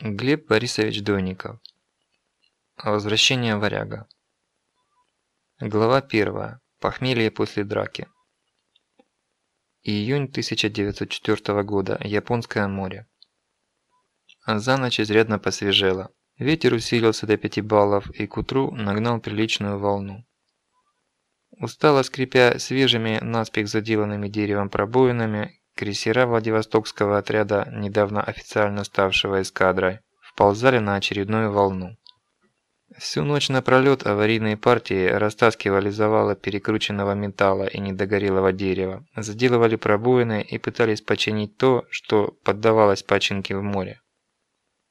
Глеб Борисович Дойников. Возвращение варяга. Глава 1. Похмелье после драки. Июнь 1904 года. Японское море. За ночь изрядно посвежело. Ветер усилился до 5 баллов и к утру нагнал приличную волну. Устало скрипя свежими наспех заделанными деревом пробоинами, Крейсера Владивостокского отряда, недавно официально ставшего эскадрой, вползали на очередную волну. Всю ночь напролет аварийные партии растаскивали завалы перекрученного металла и недогорелого дерева, заделывали пробоины и пытались починить то, что поддавалось починке в море.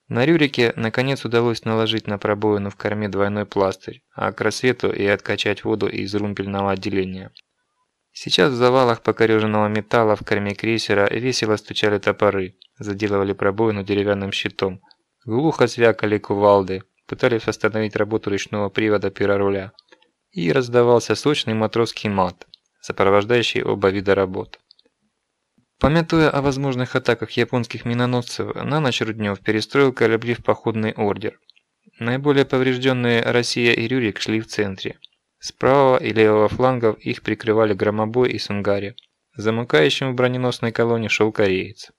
На Рюрике наконец удалось наложить на пробоину в корме двойной пластырь, а к рассвету и откачать воду из румпельного отделения. Сейчас в завалах покореженного металла в корме крейсера весело стучали топоры, заделывали пробоину деревянным щитом. Глухо звякали кувалды, пытались остановить работу ручного привода пироруля. И раздавался сочный матросский мат, сопровождающий оба вида работ. Помятуя о возможных атаках японских миноносцев, на ночь Руднев перестроил корабли в походный ордер. Наиболее поврежденные Россия и Рюрик шли в центре. С правого и левого флангов их прикрывали Громобой и Сунгари. Замыкающим в броненосной колонне шел кореец.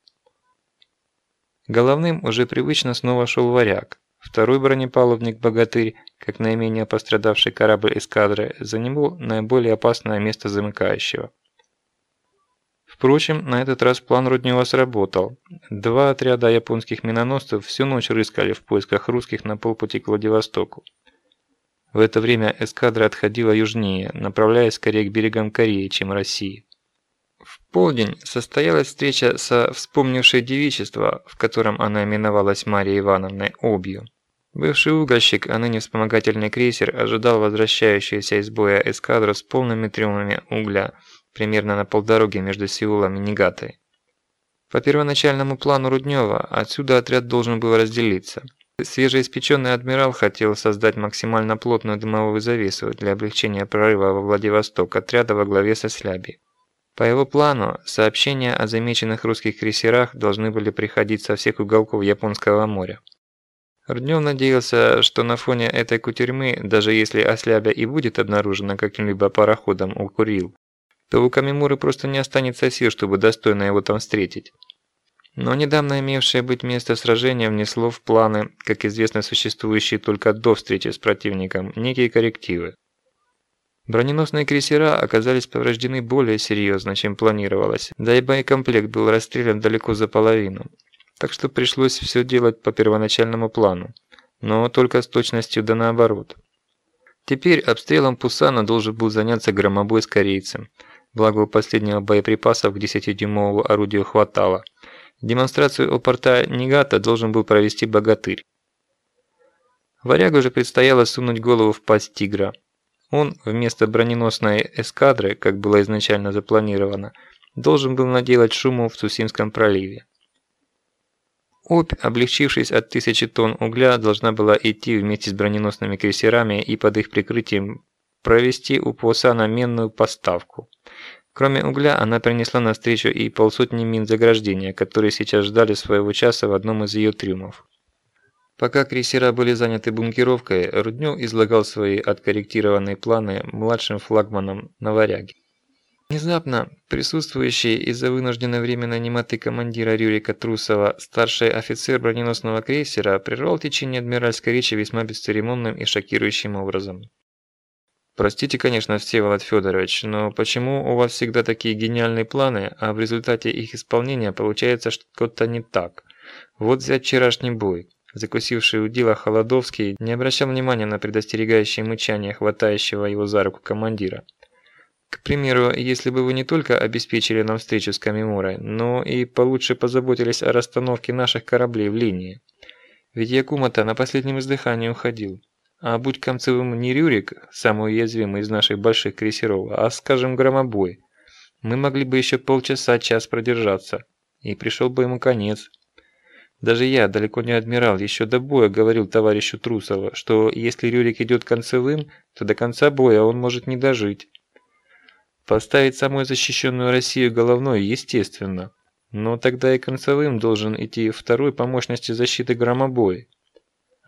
Головным уже привычно снова шел варяг. Второй бронепалубник «Богатырь», как наименее пострадавший корабль эскадры, занимал наиболее опасное место замыкающего. Впрочем, на этот раз план Руднева сработал. Два отряда японских миноносцев всю ночь рыскали в поисках русских на полпути к Владивостоку. В это время эскадра отходила южнее, направляясь скорее к берегам Кореи, чем России. В полдень состоялась встреча со вспомнившей девичество, в котором она именовалась Марьей Ивановной Обью. Бывший угольщик, а ныне вспомогательный крейсер, ожидал возвращающуюся из боя эскадру с полными трюмами угля, примерно на полдороге между Сеулом и Нигатой. По первоначальному плану Руднева, отсюда отряд должен был разделиться – Свежеиспеченный адмирал хотел создать максимально плотную дымовую завесу для облегчения прорыва во Владивосток отряда во главе со Сляби. По его плану, сообщения о замеченных русских крейсерах должны были приходить со всех уголков Японского моря. Руднев надеялся, что на фоне этой кутерьмы, даже если Ослябя и будет обнаружена каким-либо пароходом у Курил, то у Камимуры просто не останется сил, чтобы достойно его там встретить. Но недавно имевшее быть место сражения внесло в планы, как известно существующие только до встречи с противником, некие коррективы. Броненосные крейсера оказались повреждены более серьезно, чем планировалось, да и боекомплект был расстрелян далеко за половину. Так что пришлось все делать по первоначальному плану, но только с точностью да наоборот. Теперь обстрелом Пусана должен был заняться громобой с корейцем, благо у последнего боеприпасов к 10-дюймовому орудию хватало – Демонстрацию у порта Нигата должен был провести богатырь. Варягу же предстояло сунуть голову в пасть тигра. Он вместо броненосной эскадры, как было изначально запланировано, должен был наделать шуму в Цусимском проливе. Обь, облегчившись от тысячи тонн угля, должна была идти вместе с броненосными крейсерами и под их прикрытием провести у Пуасана менную поставку. Кроме угля, она принесла навстречу и полсотни мин заграждения, которые сейчас ждали своего часа в одном из ее трюмов. Пока крейсера были заняты бункеровкой, Руднев излагал свои откорректированные планы младшим флагманам на варяге. Внезапно присутствующий из-за вынужденной временной немоты командира Рюрика Трусова старший офицер броненосного крейсера прервал течение адмиральской речи весьма бесцеремонным и шокирующим образом. Простите, конечно, Всеволод Федорович, но почему у вас всегда такие гениальные планы, а в результате их исполнения получается что-то не так? Вот взять вчерашний бой. Закусивший у дела Холодовский не обращал внимания на предостерегающее мычание хватающего его за руку командира. К примеру, если бы вы не только обеспечили нам встречу с Камимурой, но и получше позаботились о расстановке наших кораблей в линии. Ведь Якума-то на последнем издыхании уходил. А будь Камцевым не Рюрик, самый уязвимый из наших больших крейсеров, а, скажем, Громобой, мы могли бы еще полчаса-час продержаться, и пришел бы ему конец. Даже я, далеко не адмирал, еще до боя говорил товарищу Трусова, что если Рюрик идет концевым, то до конца боя он может не дожить. Поставить самую защищенную Россию головной, естественно. Но тогда и концевым должен идти второй по мощности защиты громобой.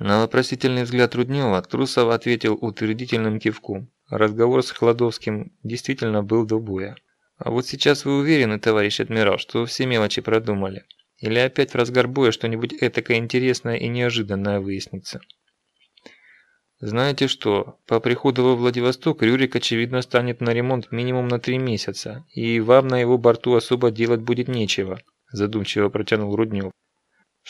На вопросительный взгляд Руднева Трусов ответил утвердительным кивком. Разговор с Хладовским действительно был до боя. А вот сейчас вы уверены, товарищ адмирал, что все мелочи продумали? Или опять в разгар боя что-нибудь этакое интересное и неожиданное выяснится? Знаете что, по приходу во Владивосток Рюрик очевидно станет на ремонт минимум на три месяца, и вам на его борту особо делать будет нечего, задумчиво протянул Руднев.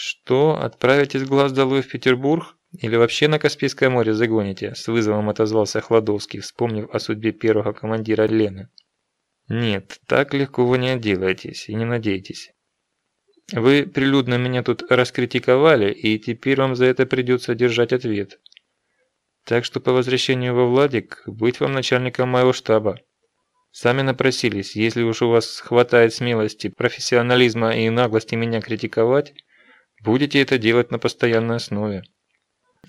Что, отправитесь глаз долой в Петербург? Или вообще на Каспийское море загоните? С вызовом отозвался Хладовский, вспомнив о судьбе первого командира Лены. Нет, так легко вы не отделаетесь и не надейтесь. Вы прилюдно меня тут раскритиковали, и теперь вам за это придется держать ответ. Так что по возвращению во Владик быть вам начальником моего штаба. Сами напросились, если уж у вас хватает смелости, профессионализма и наглости меня критиковать, будете это делать на постоянной основе.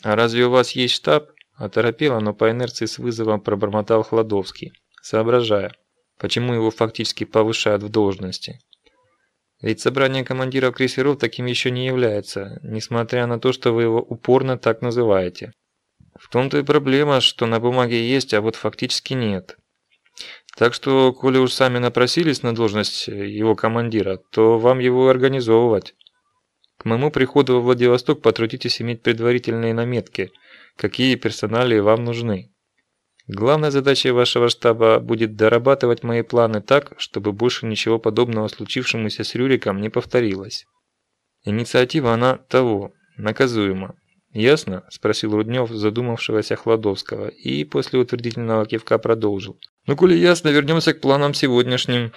А разве у вас есть штаб? Оторопело, но по инерции с вызовом пробормотал Хладовский, соображая, почему его фактически повышают в должности. Ведь собрание командиров крейсеров таким еще не является, несмотря на то, что вы его упорно так называете. В том-то и проблема, что на бумаге есть, а вот фактически нет. Так что, коли уж сами напросились на должность его командира, то вам его организовывать. К моему приходу во Владивосток потрудитесь иметь предварительные наметки, какие персонали вам нужны. Главной задачей вашего штаба будет дорабатывать мои планы так, чтобы больше ничего подобного случившемуся с Рюриком не повторилось. Инициатива она того, наказуема. «Ясно?» – спросил Руднев задумавшегося Хладовского и после утвердительного кивка продолжил. «Ну, коли ясно, вернемся к планам сегодняшним».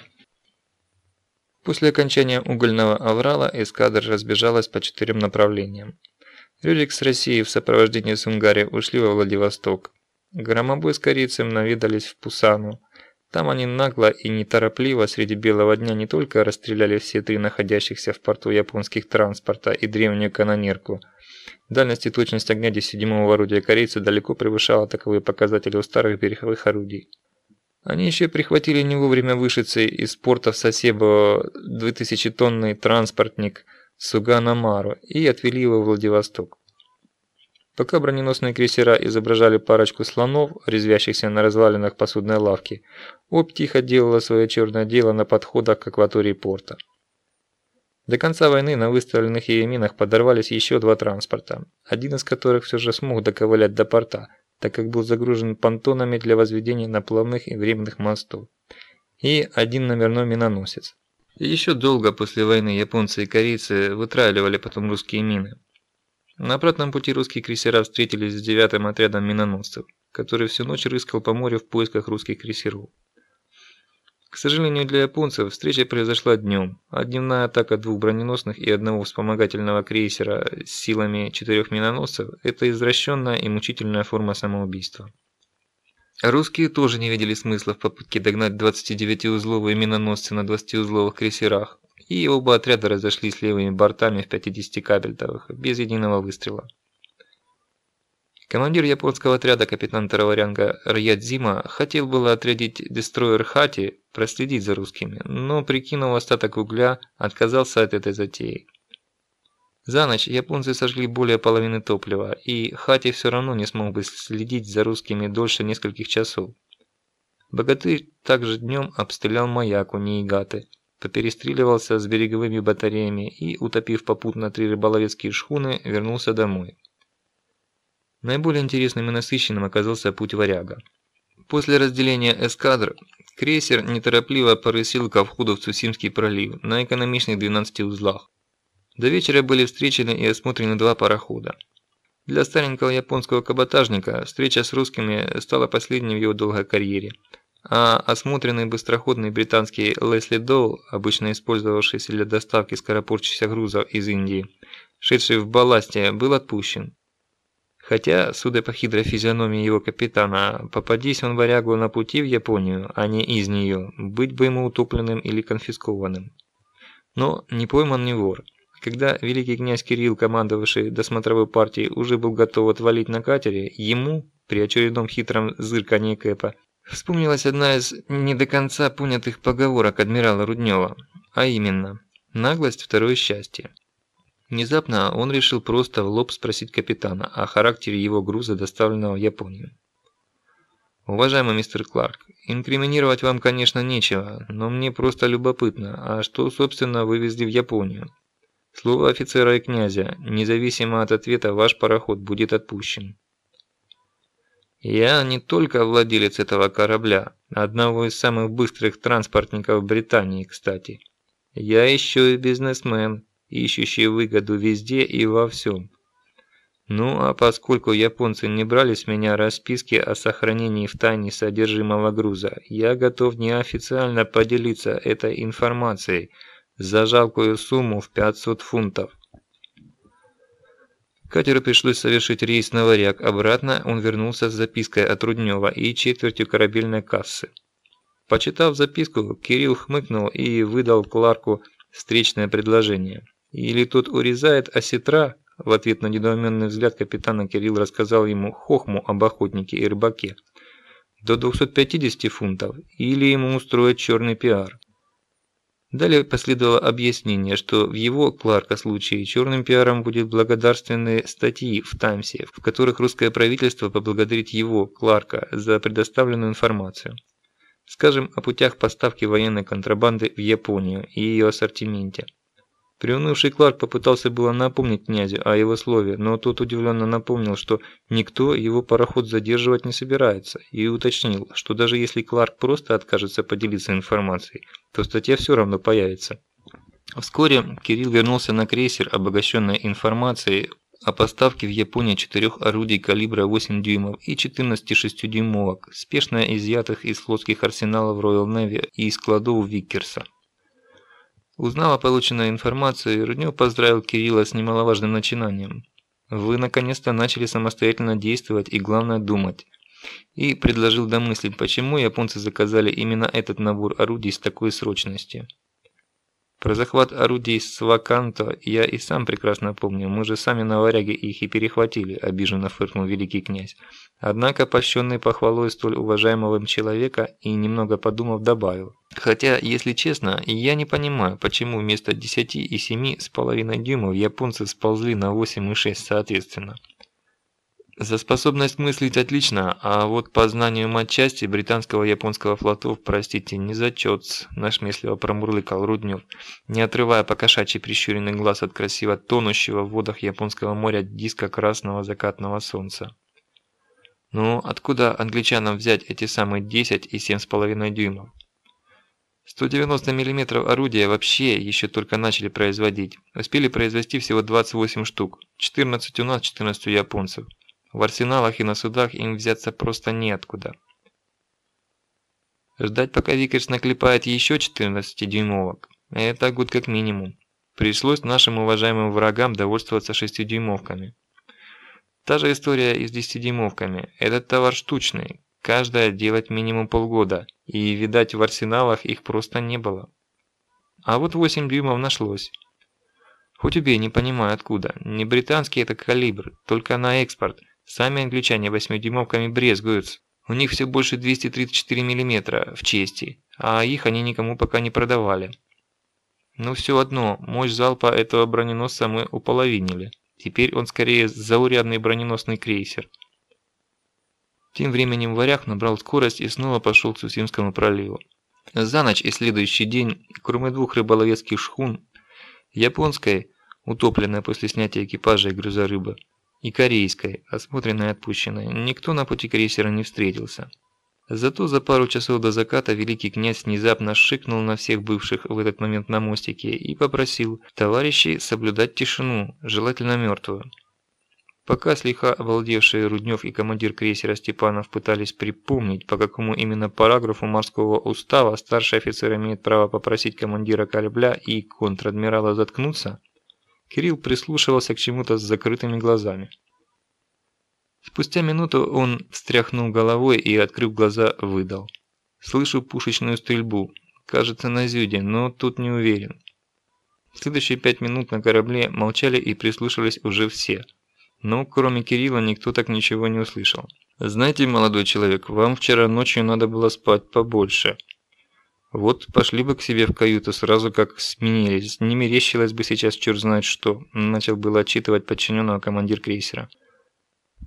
После окончания угольного аврала эскадра разбежалась по четырем направлениям. Рюрик с Россией в сопровождении Сунгари ушли во Владивосток. Громобой с корейцем наведались в Пусану. Там они нагло и неторопливо среди белого дня не только расстреляли все три находящихся в порту японских транспорта и древнюю канонерку – Дальность и точность огня 10-дюймового орудия корейца далеко превышала таковые показатели у старых береговых орудий. Они еще прихватили не вовремя вышедший из порта в Сосебо 2000-тонный транспортник Суганамару и отвели его в Владивосток. Пока броненосные крейсера изображали парочку слонов, резвящихся на развалинах посудной лавки, Обь тихо делала свое черное дело на подходах к акватории порта. До конца войны на выставленных ей минах подорвались еще два транспорта, один из которых все же смог доковылять до порта, так как был загружен понтонами для возведения наплавных и временных мостов, и один номерной миноносец. Еще долго после войны японцы и корейцы вытравливали потом русские мины. На обратном пути русские крейсера встретились с девятым отрядом миноносцев, который всю ночь рыскал по морю в поисках русских крейсеров. К сожалению для японцев, встреча произошла днем, а дневная атака двух броненосных и одного вспомогательного крейсера с силами четырех миноносцев – это извращенная и мучительная форма самоубийства. Русские тоже не видели смысла в попытке догнать 29-узловые миноносцы на 20-узловых крейсерах, и оба отряда разошлись левыми бортами в 50 кабельтовых, без единого выстрела. Командир японского отряда капитан второго ранга Рьядзима хотел было отрядить дестройер Хати проследить за русскими, но прикинув остаток угля, отказался от этой затеи. За ночь японцы сожгли более половины топлива, и Хати все равно не смог бы следить за русскими дольше нескольких часов. Богатырь также днем обстрелял маяк у Ниигаты, поперестреливался с береговыми батареями и, утопив попутно три рыболовецкие шхуны, вернулся домой. Наиболее интересным и насыщенным оказался путь варяга. После разделения эскадр, крейсер неторопливо порысил ко входу в Цусимский пролив на экономичных 12 узлах. До вечера были встречены и осмотрены два парохода. Для старенького японского каботажника встреча с русскими стала последней в его долгой карьере, а осмотренный быстроходный британский Лесли Доу, обычно использовавшийся для доставки скоропорчащихся грузов из Индии, шедший в балласте, был отпущен. Хотя, судя по хитрой физиономии его капитана, попадись он варягу на пути в Японию, а не из нее, быть бы ему утопленным или конфискованным. Но не пойман не вор. Когда великий князь Кирилл, командовавший досмотровой партией, уже был готов отвалить на катере, ему, при очередном хитром зырканье Кэпа, вспомнилась одна из не до конца понятых поговорок адмирала Руднева, а именно Наглость – второе счастье. Внезапно он решил просто в лоб спросить капитана о характере его груза, доставленного в Японию. «Уважаемый мистер Кларк, инкриминировать вам, конечно, нечего, но мне просто любопытно, а что, собственно, вывезли в Японию?» Слово офицера и князя, независимо от ответа, ваш пароход будет отпущен. Я не только владелец этого корабля, одного из самых быстрых транспортников Британии, кстати. Я еще и бизнесмен, ищущий выгоду везде и во всем. Ну а поскольку японцы не брали с меня расписки о сохранении в тайне содержимого груза, я готов неофициально поделиться этой информацией за жалкую сумму в 500 фунтов. Катеру пришлось совершить рейс на варяг, обратно он вернулся с запиской от Руднева и четвертью корабельной кассы. Почитав записку, Кирилл хмыкнул и выдал Кларку встречное предложение. Или тот урезает осетра, в ответ на недоуменный взгляд капитана Кирилл рассказал ему хохму об охотнике и рыбаке, до 250 фунтов, или ему устроить черный пиар. Далее последовало объяснение, что в его, Кларка, случае черным пиаром будет благодарственные статьи в Таймсе, в которых русское правительство поблагодарит его, Кларка, за предоставленную информацию. Скажем, о путях поставки военной контрабанды в Японию и ее ассортименте. Приунывший Кларк попытался было напомнить князю о его слове, но тот удивленно напомнил, что никто его пароход задерживать не собирается, и уточнил, что даже если Кларк просто откажется поделиться информацией, то статья все равно появится. Вскоре Кирилл вернулся на крейсер, обогащенный информацией о поставке в Японию четырех орудий калибра 8 дюймов и 14 6-дюймовок, спешно изъятых из флотских арсеналов Royal Navy и из складов Виккерса. Узнав о полученной информации, Руднев поздравил Кирилла с немаловажным начинанием. Вы наконец-то начали самостоятельно действовать и главное думать. И предложил домыслить, почему японцы заказали именно этот набор орудий с такой срочностью. Про захват орудий с Ваканто я и сам прекрасно помню, мы же сами на варяге их и перехватили, обиженно фыркнул великий князь. Однако, пощенный похвалой столь уважаемого человека и немного подумав добавил. Хотя, если честно, я не понимаю, почему вместо 10 и 7 с половиной дюймов японцы сползли на 8 и 6 соответственно. За способность мыслить отлично, а вот по знанию матчасти британского и японского флотов, простите, не зачет, нашмесливо промурлыкал Руднев, не отрывая покошачий прищуренный глаз от красиво тонущего в водах Японского моря диска красного закатного солнца. Ну, откуда англичанам взять эти самые 10 и 7,5 дюймов? 190 мм орудия вообще еще только начали производить. Успели произвести всего 28 штук. 14 у нас, 14 у японцев. В арсеналах и на судах им взяться просто неоткуда. Ждать, пока Викерс наклепает еще 14-дюймовок, это год как минимум. Пришлось нашим уважаемым врагам довольствоваться 6-дюймовками. Та же история и с 10-дюймовками. Этот товар штучный, каждая делать минимум полгода, и, видать, в арсеналах их просто не было. А вот 8 дюймов нашлось. Хоть убей, не понимаю откуда. Не британский это калибр, только на экспорт – Сами англичане восьмидюймовками брезгуют. У них все больше 234 мм в чести, а их они никому пока не продавали. Но все одно, мощь залпа этого броненосца мы уполовинили. Теперь он скорее заурядный броненосный крейсер. Тем временем варяг набрал скорость и снова пошел к Сусимскому проливу. За ночь и следующий день, кроме двух рыболовецких шхун, японской, утопленной после снятия экипажа и груза рыбы, и корейской, осмотренной и отпущенной, никто на пути крейсера не встретился. Зато за пару часов до заката великий князь внезапно шикнул на всех бывших в этот момент на мостике и попросил товарищей соблюдать тишину, желательно мертвую. Пока слегка обалдевшие Руднев и командир крейсера Степанов пытались припомнить, по какому именно параграфу морского устава старший офицер имеет право попросить командира корабля и контр-адмирала заткнуться, Кирилл прислушивался к чему-то с закрытыми глазами. Спустя минуту он встряхнул головой и, открыв глаза, выдал. «Слышу пушечную стрельбу. Кажется, на зюде, но тут не уверен». Следующие пять минут на корабле молчали и прислушивались уже все. Но кроме Кирилла никто так ничего не услышал. «Знаете, молодой человек, вам вчера ночью надо было спать побольше». Вот пошли бы к себе в каюту сразу как сменились, не мерещилось бы сейчас черт знает что, начал было отчитывать подчиненного командир крейсера.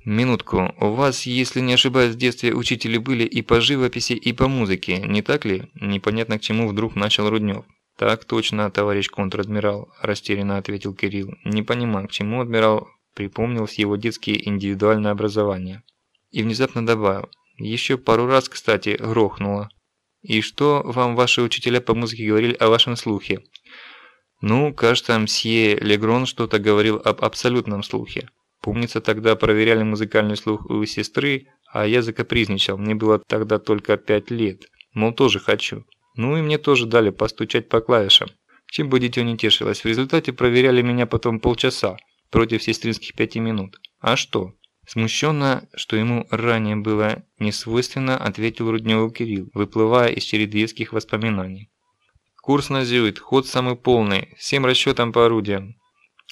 «Минутку. У вас, если не ошибаюсь, в детстве учители были и по живописи, и по музыке, не так ли?» Непонятно к чему вдруг начал Руднев. «Так точно, товарищ контр-адмирал», – растерянно ответил Кирилл. «Не понимаю, к чему адмирал припомнил его детские индивидуальное образование». И внезапно добавил. «Еще пару раз, кстати, грохнуло». «И что вам ваши учителя по музыке говорили о вашем слухе?» «Ну, кажется, мсье Легрон что-то говорил об абсолютном слухе». Помнится, тогда проверяли музыкальный слух у сестры, а я закапризничал, мне было тогда только пять лет. Мол, тоже хочу. Ну и мне тоже дали постучать по клавишам. Чем бы дитё не тешилось, в результате проверяли меня потом полчаса, против сестринских пяти минут. А что? Смущенно, что ему ранее было несвойственно, ответил Рудневу Кирилл, выплывая из чередвецких воспоминаний. Курс на зюит, ход самый полный, всем расчетам по орудиям.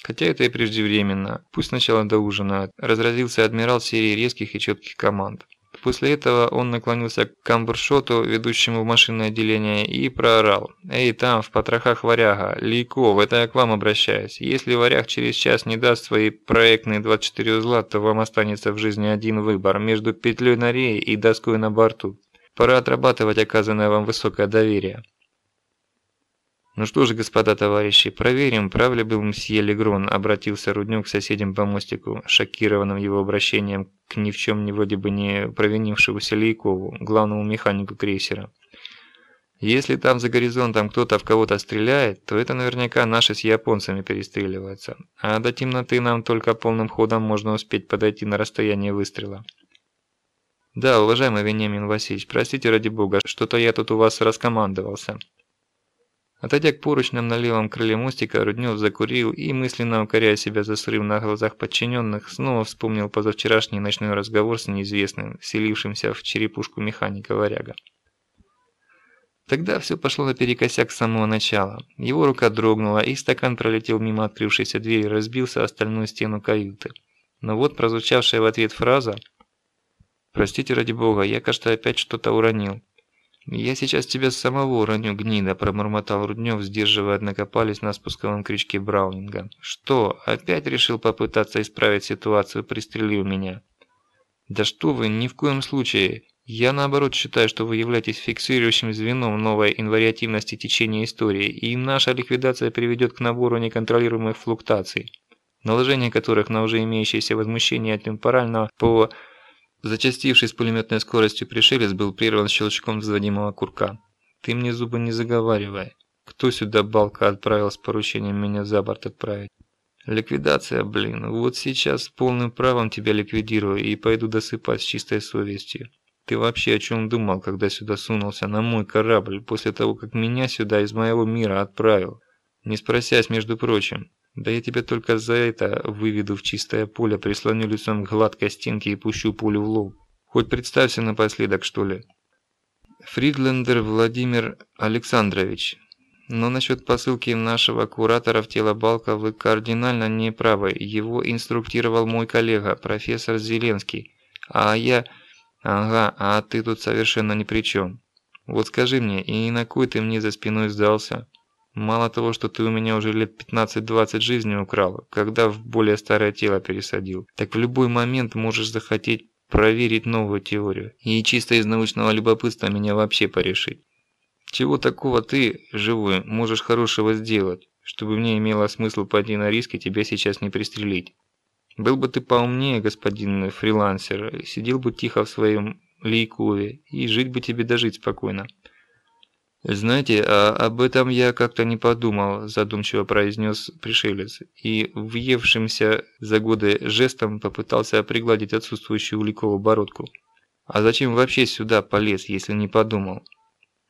Хотя это и преждевременно. Пусть сначала до ужина. Разразился адмирал серии резких и четких команд. После этого он наклонился к камбуршоту, ведущему в машинное отделение, и проорал. «Эй, там, в потрохах варяга! Лейков, это я к вам обращаюсь. Если варяг через час не даст свои проектные 24 узла, то вам останется в жизни один выбор между петлей на рее и доской на борту. Пора отрабатывать оказанное вам высокое доверие». «Ну что же, господа товарищи, проверим, прав ли был мсье Легрон», обратился Руднюк к соседям по мостику, шокированным его обращением к ни в чем не вроде бы не провинившемуся Лейкову, главному механику крейсера. «Если там за горизонтом кто-то в кого-то стреляет, то это наверняка наши с японцами перестреливаются, а до темноты нам только полным ходом можно успеть подойти на расстояние выстрела». «Да, уважаемый Вениамин Васильевич, простите ради бога, что-то я тут у вас раскомандовался». Отойдя к поручням на левом крыле мостика, Руднев закурил и, мысленно укоряя себя за срыв на глазах подчиненных, снова вспомнил позавчерашний ночной разговор с неизвестным, селившимся в черепушку механика варяга. Тогда все пошло наперекосяк с самого начала. Его рука дрогнула, и стакан пролетел мимо открывшейся двери и разбился остальную стену каюты. Но вот прозвучавшая в ответ фраза «Простите ради бога, я, кажется, опять что-то уронил». «Я сейчас тебя самого уроню, гнида», – промормотал Руднев, сдерживая однако палец на спусковом крючке Браунинга. «Что, опять решил попытаться исправить ситуацию, пристрелил меня?» «Да что вы, ни в коем случае. Я наоборот считаю, что вы являетесь фиксирующим звеном новой инвариативности течения истории, и наша ликвидация приведет к набору неконтролируемых флуктаций, наложение которых на уже имеющееся возмущение темпорального по Зачастивший с пулеметной скоростью пришелец был прерван щелчком взводимого курка. «Ты мне зубы не заговаривай. Кто сюда балка отправил с поручением меня за борт отправить?» «Ликвидация, блин. Вот сейчас с полным правом тебя ликвидирую и пойду досыпать с чистой совестью. Ты вообще о чем думал, когда сюда сунулся на мой корабль, после того, как меня сюда из моего мира отправил? Не спросясь, между прочим. Да я тебя только за это выведу в чистое поле, прислоню лицом к гладкой стенке и пущу пулю в лоб. Хоть представься напоследок, что ли. Фридлендер Владимир Александрович. Но насчет посылки нашего куратора в тело Балка вы кардинально не правы. Его инструктировал мой коллега, профессор Зеленский. А я... Ага, а ты тут совершенно ни при чем. Вот скажи мне, и на кой ты мне за спиной сдался? Мало того, что ты у меня уже лет 15-20 жизни украл, когда в более старое тело пересадил, так в любой момент можешь захотеть проверить новую теорию. И чисто из научного любопытства меня вообще порешить. Чего такого ты, живой, можешь хорошего сделать, чтобы мне имело смысл пойти на риск и тебя сейчас не пристрелить? Был бы ты поумнее, господин фрилансер, сидел бы тихо в своем лейкове, и жить бы тебе дожить спокойно. «Знаете, а об этом я как-то не подумал», – задумчиво произнес пришелец, и въевшимся за годы жестом попытался пригладить отсутствующую Уликову бородку. «А зачем вообще сюда полез, если не подумал?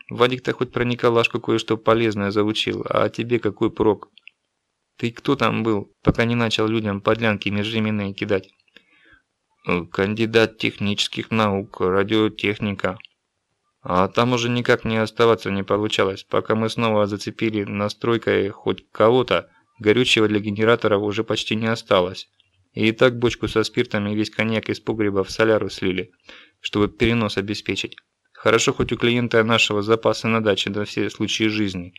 Вадик-то хоть про Николашку кое-что полезное заучил, а тебе какой прок? Ты кто там был, пока не начал людям подлянки межременные кидать?» «Кандидат технических наук, радиотехника», а там уже никак не оставаться не получалось, пока мы снова зацепили настройкой хоть кого-то, горючего для генераторов уже почти не осталось. И так бочку со спиртом и весь коньяк из погреба в соляру слили, чтобы перенос обеспечить. Хорошо, хоть у клиента нашего запасы на даче на все случаи жизни.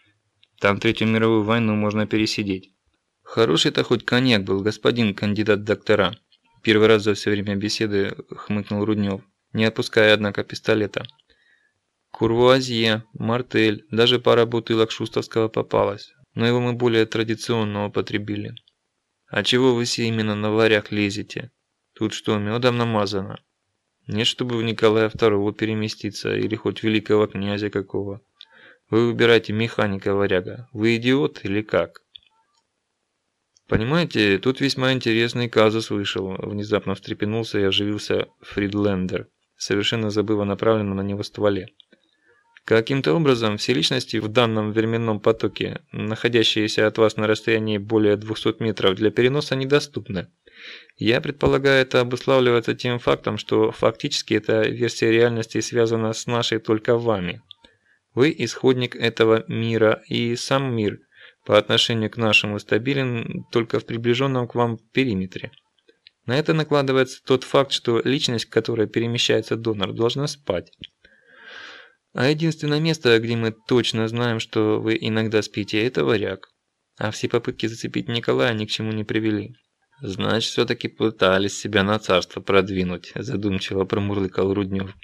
Там Третью мировую войну можно пересидеть. Хороший-то хоть коньяк был, господин кандидат доктора. Первый раз за все время беседы хмыкнул Руднев, не отпуская, однако, пистолета. Курвуазье, Мартель, даже пара бутылок шустовского попалась, но его мы более традиционно употребили. А чего вы все именно на варях лезете? Тут что, медом намазано? Нет, чтобы в Николая II переместиться, или хоть великого князя какого. Вы выбираете механика варяга. Вы идиот или как? Понимаете, тут весьма интересный казус вышел. Внезапно встрепенулся и оживился Фридлендер, совершенно забыв о направленном на него стволе. Каким-то образом все личности в данном временном потоке, находящиеся от вас на расстоянии более 200 метров, для переноса недоступны. Я предполагаю, это обуславливается тем фактом, что фактически эта версия реальности связана с нашей только вами. Вы исходник этого мира, и сам мир по отношению к нашему стабилен только в приближенном к вам периметре. На это накладывается тот факт, что личность, к которой перемещается донор, должна спать. А единственное место, где мы точно знаем, что вы иногда спите, это варяг. А все попытки зацепить Николая ни к чему не привели. «Значит, все-таки пытались себя на царство продвинуть», – задумчиво промурлыкал Руднев.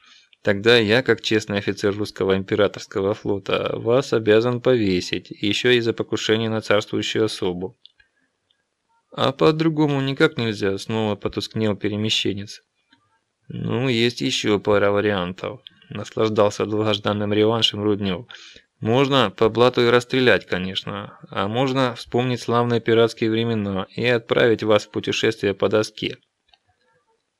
«Тогда я, как честный офицер русского императорского флота, вас обязан повесить, еще и за покушение на царствующую особу». «А по-другому никак нельзя», – снова потускнел перемещенец. «Ну, есть еще пара вариантов», – наслаждался долгожданным реваншем Руднев. Можно по блату и расстрелять, конечно, а можно вспомнить славные пиратские времена и отправить вас в путешествие по доске.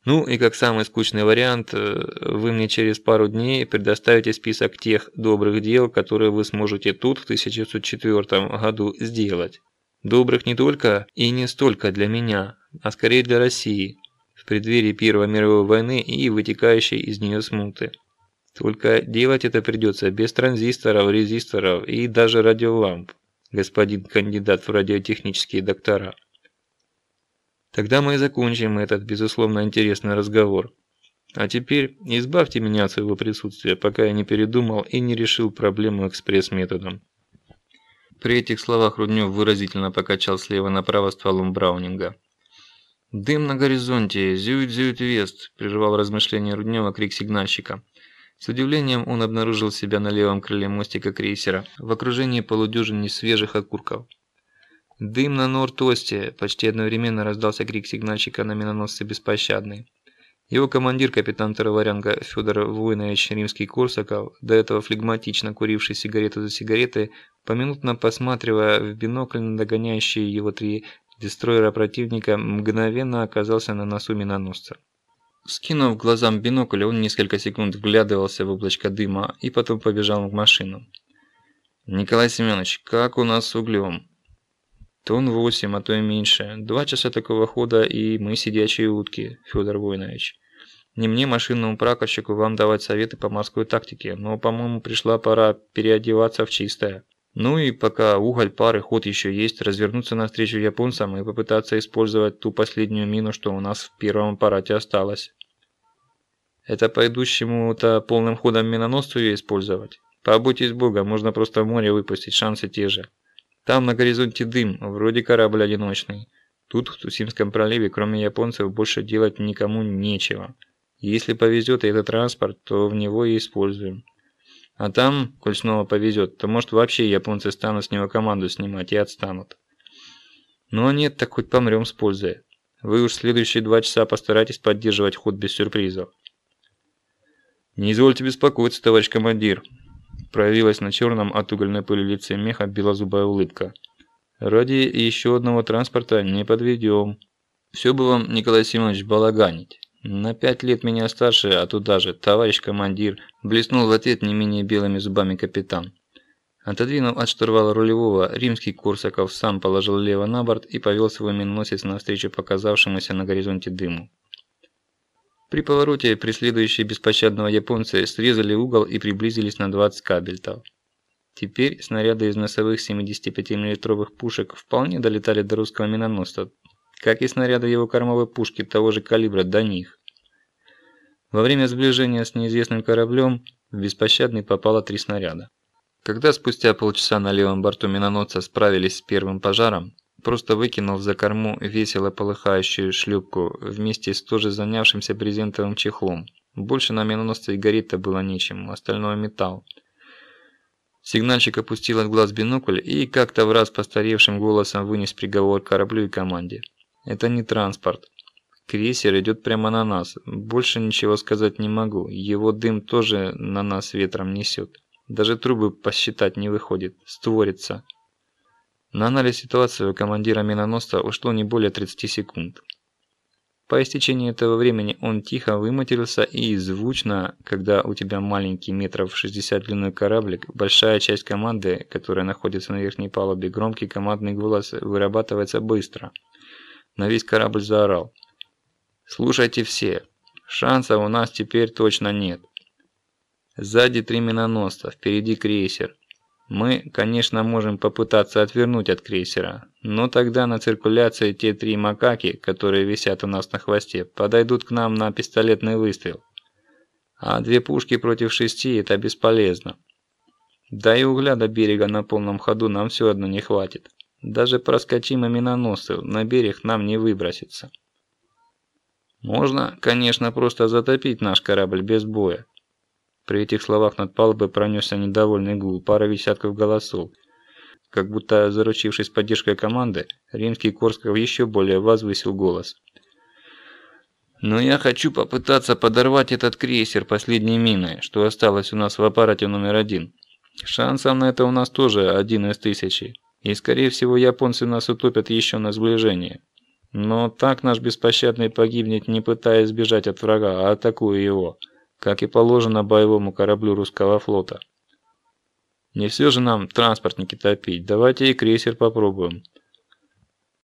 Ну и как самый скучный вариант, э, вы мне через пару дней предоставите список тех добрых дел, которые вы сможете тут в 1904 году сделать. Добрых не только и не столько для меня, а скорее для России, в преддверии Первой мировой войны и вытекающей из нее смуты. Только делать это придется без транзисторов, резисторов и даже радиоламп, господин кандидат в радиотехнические доктора. Тогда мы и закончим этот, безусловно, интересный разговор. А теперь избавьте меня от своего присутствия, пока я не передумал и не решил проблему экспресс-методом. При этих словах Руднев выразительно покачал слева направо стволом Браунинга. «Дым на горизонте! Зюит-зюит-вест!» – прервал размышления Руднева крик сигнальщика. С удивлением он обнаружил себя на левом крыле мостика крейсера, в окружении полудюжины свежих окурков. «Дым на Норд-Осте!» – почти одновременно раздался крик сигнальщика на миноносце «Беспощадный». Его командир, капитан второго ранга Федор Войнович Римский-Корсаков, до этого флегматично куривший сигарету за сигаретой, поминутно посматривая в бинокль на догоняющие его три дестройера противника, мгновенно оказался на носу миноносца. Скинув глазам бинокль, он несколько секунд вглядывался в облачко дыма и потом побежал в машину. «Николай Семенович, как у нас с углем?» «Тон восемь, а то и меньше. Два часа такого хода, и мы сидячие утки, Федор Войнович. Не мне, машинному пракорщику, вам давать советы по морской тактике, но, по-моему, пришла пора переодеваться в чистое. Ну и пока уголь, пары, ход еще есть, развернуться навстречу японцам и попытаться использовать ту последнюю мину, что у нас в первом аппарате осталось. Это по идущему-то полным ходом миноносцу ее использовать? Побойтесь бога, можно просто в море выпустить, шансы те же. Там на горизонте дым, вроде корабль одиночный. Тут, в Тусимском проливе, кроме японцев, больше делать никому нечего. Если повезет и этот транспорт, то в него и используем. А там, коль снова повезет, то может вообще японцы станут с него команду снимать и отстанут. Ну а нет, так хоть помрем с пользой. Вы уж следующие два часа постарайтесь поддерживать ход без сюрпризов. Не извольте беспокоиться, товарищ командир. Проявилась на черном от угольной пыли лице меха белозубая улыбка. Ради еще одного транспорта не подведем. Все бы вам, Николай Семенович, балаганить. На пять лет меня старше, а туда же, товарищ командир, блеснул в ответ не менее белыми зубами капитан. Отодвинув от штурвала рулевого, римский Корсаков сам положил лево на борт и повел свой миноносец навстречу показавшемуся на горизонте дыму. При повороте преследующие беспощадного японца срезали угол и приблизились на 20 кабельтов. Теперь снаряды из носовых 75 мм пушек вполне долетали до русского миноносца, как и снаряды его кормовой пушки того же калибра до них. Во время сближения с неизвестным кораблем В беспощадный попало три снаряда. Когда спустя полчаса на левом борту миноносца справились с первым пожаром, просто выкинув за корму весело полыхающую шлюпку вместе с тоже занявшимся брезентовым чехлом. Больше на миноносце и гореть-то было нечем, остальное металл. Сигнальщик опустил от глаз бинокль и как-то в раз постаревшим голосом вынес приговор кораблю и команде. «Это не транспорт. Крейсер идет прямо на нас. Больше ничего сказать не могу. Его дым тоже на нас ветром несет. Даже трубы посчитать не выходит. Створится». На анализ ситуации у командира миноносца ушло не более 30 секунд. По истечении этого времени он тихо выматерился и звучно, когда у тебя маленький метров 60 длиной кораблик, большая часть команды, которая находится на верхней палубе, громкий командный голос вырабатывается быстро. На весь корабль заорал. «Слушайте все, шансов у нас теперь точно нет. Сзади три миноносца, впереди крейсер. Мы, конечно, можем попытаться отвернуть от крейсера, но тогда на циркуляции те три макаки, которые висят у нас на хвосте, подойдут к нам на пистолетный выстрел. А две пушки против шести – это бесполезно. Да и угля до берега на полном ходу нам все одно не хватит. Даже проскочим и на берег нам не выбросится. Можно, конечно, просто затопить наш корабль без боя, при этих словах над палубой пронесся недовольный гул, пара десятков голосов. Как будто заручившись поддержкой команды, римский Корсков еще более возвысил голос. «Но я хочу попытаться подорвать этот крейсер последней миной, что осталось у нас в аппарате номер один. Шансов на это у нас тоже один из тысячи. И скорее всего японцы нас утопят еще на сближение. Но так наш беспощадный погибнет, не пытаясь сбежать от врага, а атакуя его» как и положено боевому кораблю русского флота. Не все же нам транспортники топить, давайте и крейсер попробуем.